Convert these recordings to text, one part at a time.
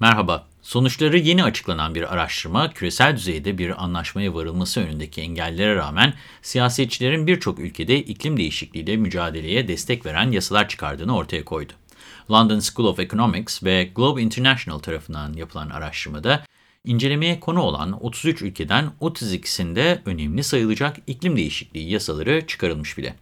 Merhaba. Sonuçları yeni açıklanan bir araştırma, küresel düzeyde bir anlaşmaya varılması önündeki engellere rağmen siyasetçilerin birçok ülkede iklim değişikliğiyle mücadeleye destek veren yasalar çıkardığını ortaya koydu. London School of Economics ve Globe International tarafından yapılan araştırmada, incelemeye konu olan 33 ülkeden 32'sinde önemli sayılacak iklim değişikliği yasaları çıkarılmış bile.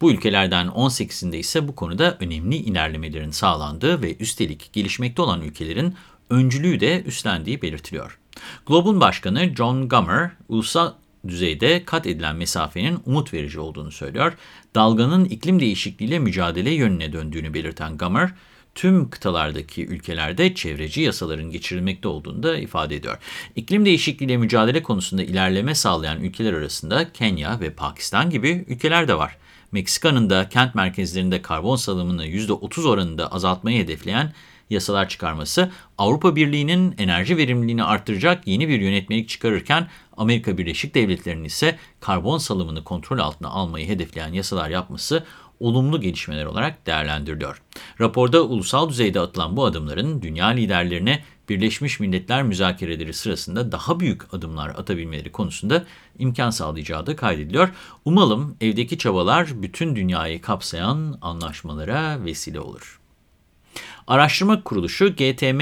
Bu ülkelerden 18'inde ise bu konuda önemli ilerlemelerin sağlandığı ve üstelik gelişmekte olan ülkelerin öncülüğü de üstlendiği belirtiliyor. Globe'un başkanı John Gummer, ulusal düzeyde kat edilen mesafenin umut verici olduğunu söylüyor. Dalganın iklim değişikliğiyle mücadele yönüne döndüğünü belirten Gummer, tüm kıtalardaki ülkelerde çevreci yasaların geçirilmekte olduğunu da ifade ediyor. İklim değişikliğiyle mücadele konusunda ilerleme sağlayan ülkeler arasında Kenya ve Pakistan gibi ülkeler de var. Meksika'nın da kent merkezlerinde karbon salımını %30 oranında azaltmayı hedefleyen yasalar çıkarması, Avrupa Birliği'nin enerji verimliliğini arttıracak yeni bir yönetmelik çıkarırken Amerika Birleşik Devletleri'nin ise karbon salımını kontrol altına almayı hedefleyen yasalar yapması olumlu gelişmeler olarak değerlendiriliyor. Raporda ulusal düzeyde atılan bu adımların dünya liderlerine Birleşmiş Milletler müzakereleri sırasında daha büyük adımlar atabilmeleri konusunda imkan sağlayacağı da kaydediliyor. Umalım evdeki çabalar bütün dünyayı kapsayan anlaşmalara vesile olur. Araştırma kuruluşu GTM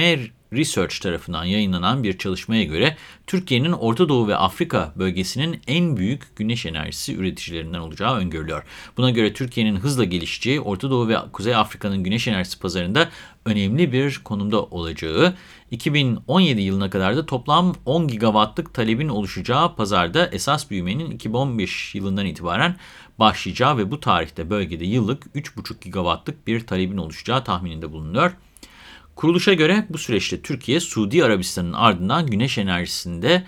Research tarafından yayınlanan bir çalışmaya göre Türkiye'nin Orta Doğu ve Afrika bölgesinin en büyük güneş enerjisi üreticilerinden olacağı öngörülüyor. Buna göre Türkiye'nin hızla gelişeceği Orta Doğu ve Kuzey Afrika'nın güneş enerjisi pazarında önemli bir konumda olacağı, 2017 yılına kadar da toplam 10 gigawattlık talebin oluşacağı pazarda esas büyümenin 2015 yılından itibaren başlayacağı ve bu tarihte bölgede yıllık 3,5 gigawattlık bir talebin oluşacağı tahmininde bulunuyor. Kuruluşa göre bu süreçte Türkiye, Suudi Arabistan'ın ardından güneş enerjisinde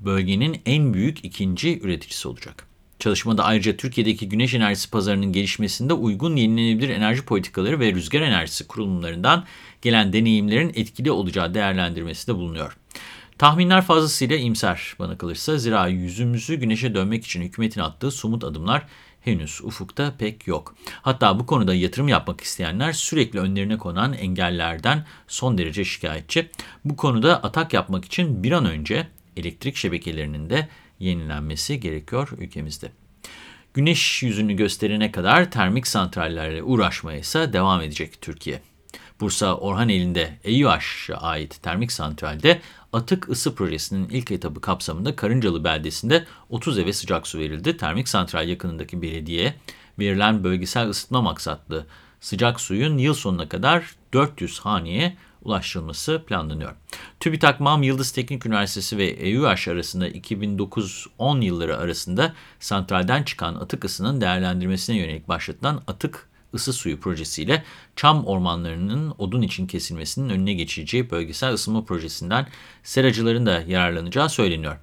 bölgenin en büyük ikinci üreticisi olacak. Çalışmada ayrıca Türkiye'deki güneş enerjisi pazarının gelişmesinde uygun yenilenebilir enerji politikaları ve rüzgar enerjisi kurulumlarından gelen deneyimlerin etkili olacağı değerlendirmesi de bulunuyor. Tahminler fazlasıyla imser bana kalırsa zira yüzümüzü güneşe dönmek için hükümetin attığı somut adımlar henüz ufukta pek yok. Hatta bu konuda yatırım yapmak isteyenler sürekli önlerine konan engellerden son derece şikayetçi. Bu konuda atak yapmak için bir an önce elektrik şebekelerinin de yenilenmesi gerekiyor ülkemizde. Güneş yüzünü gösterene kadar termik santrallerle uğraşmaya ise devam edecek Türkiye. Bursa Orhaneli'nde EYUAŞ'a ait termik santralde atık ısı projesinin ilk etabı kapsamında Karıncalı beldesinde 30 eve sıcak su verildi. Termik santral yakınındaki belediye verilen bölgesel ısıtma maksatlı sıcak suyun yıl sonuna kadar 400 haneye ulaştırılması planlanıyor. TÜBİTAK MAM Yıldız Teknik Üniversitesi ve EÜH arasında 2009-10 yılları arasında santralden çıkan atık ısının değerlendirmesine yönelik başlatılan atık ısı suyu projesiyle çam ormanlarının odun için kesilmesinin önüne geçeceği bölgesel ısınma projesinden seracıların da yararlanacağı söyleniyor.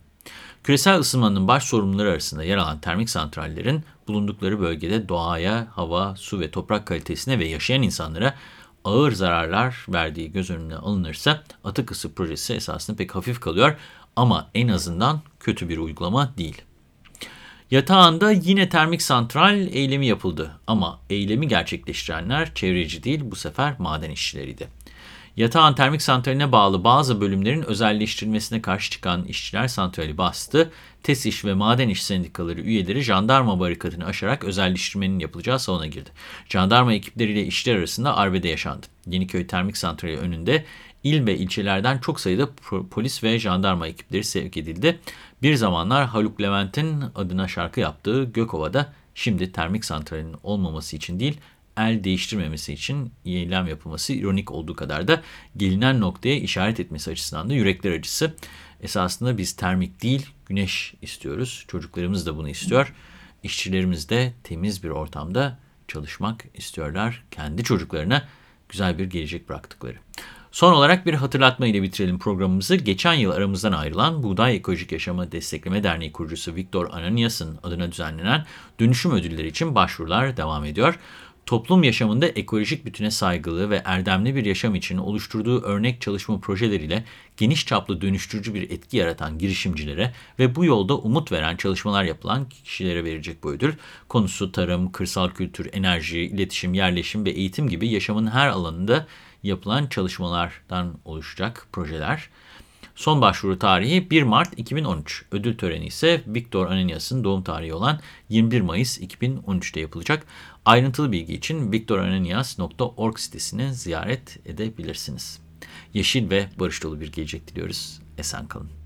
Küresel ısınmanın baş sorumluları arasında yer alan termik santrallerin bulundukları bölgede doğaya, hava, su ve toprak kalitesine ve yaşayan insanlara ağır zararlar verdiği göz önüne alınırsa atık ısı projesi esasında pek hafif kalıyor ama en azından kötü bir uygulama değil. Yatağında yine termik santral eylemi yapıldı ama eylemi gerçekleştirenler çevreci değil bu sefer maden işçileriydi. Yatağan termik santraline bağlı bazı bölümlerin özelleştirilmesine karşı çıkan işçiler santrali bastı. TESİŞ ve maden iş sendikaları üyeleri jandarma barikatını aşarak özelleştirmenin yapılacağı salona girdi. Jandarma ekipleriyle işçiler arasında arbede yaşandı. Yeniköy Termik Santrali önünde il ve ilçelerden çok sayıda polis ve jandarma ekipleri sevk edildi. Bir zamanlar Haluk Levent'in adına şarkı yaptığı Gökova'da şimdi termik santralinin olmaması için değil, el değiştirmemesi için eylem yapılması ironik olduğu kadar da gelinen noktaya işaret etmesi açısından da yürekler acısı. Esasında biz termik değil, güneş istiyoruz. Çocuklarımız da bunu istiyor. İşçilerimiz de temiz bir ortamda çalışmak istiyorlar. Kendi çocuklarına güzel bir gelecek bıraktıkları. Son olarak bir hatırlatma ile bitirelim programımızı. Geçen yıl aramızdan ayrılan Buğday Ekolojik Yaşamı Destekleme Derneği kurucusu Viktor Ananias'ın adına düzenlenen dönüşüm ödülleri için başvurular devam ediyor. Toplum yaşamında ekolojik bütüne saygılı ve erdemli bir yaşam için oluşturduğu örnek çalışma projeleriyle geniş çaplı dönüştürücü bir etki yaratan girişimcilere ve bu yolda umut veren çalışmalar yapılan kişilere verecek bu ödül. Konusu tarım, kırsal kültür, enerji, iletişim, yerleşim ve eğitim gibi yaşamın her alanında yapılan çalışmalardan oluşacak projeler. Son başvuru tarihi 1 Mart 2013. Ödül töreni ise Viktor Ananias'ın doğum tarihi olan 21 Mayıs 2013'te yapılacak. Ayrıntılı bilgi için viktorananias.org sitesini ziyaret edebilirsiniz. Yeşil ve barış dolu bir gelecek diliyoruz. Esen kalın.